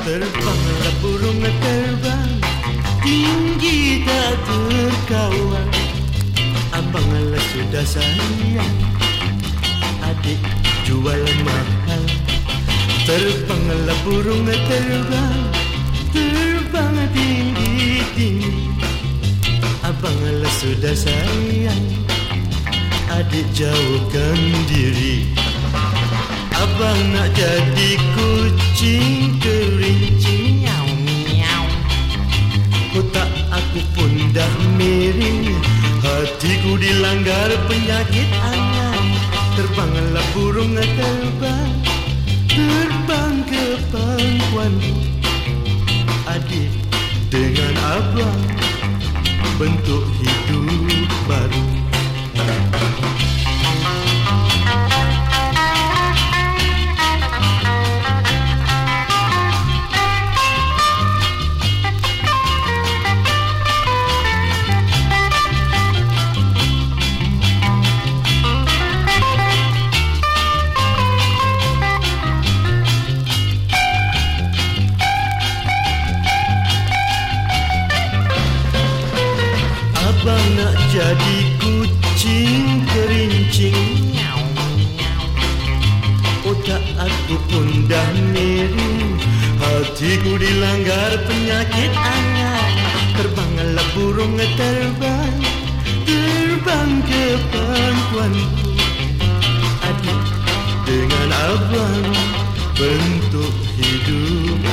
Terbang burung terbang Tinggi tak terkawan Abanglah sudah sayang Adik jualan mahal Terbanglah burung terbang Terbang tinggi-tinggi Abanglah sudah sayang Adik jauhkan diri Abang nak jadi kucing kerincing Miau, miau. Kotak aku pun dah miring. Hatiku dilanggar penyakit angan. Terbanglah burung terbang. Terbang ke pangkuanku Adik dengan abang Bentuk hidup nak jadi kucing kerincing. Otak aku pun dah miring Hatiku dilanggar penyakit angan. Terbanglah burung terbang Terbang ke pangkuanku Adik dengan abang Bentuk hidup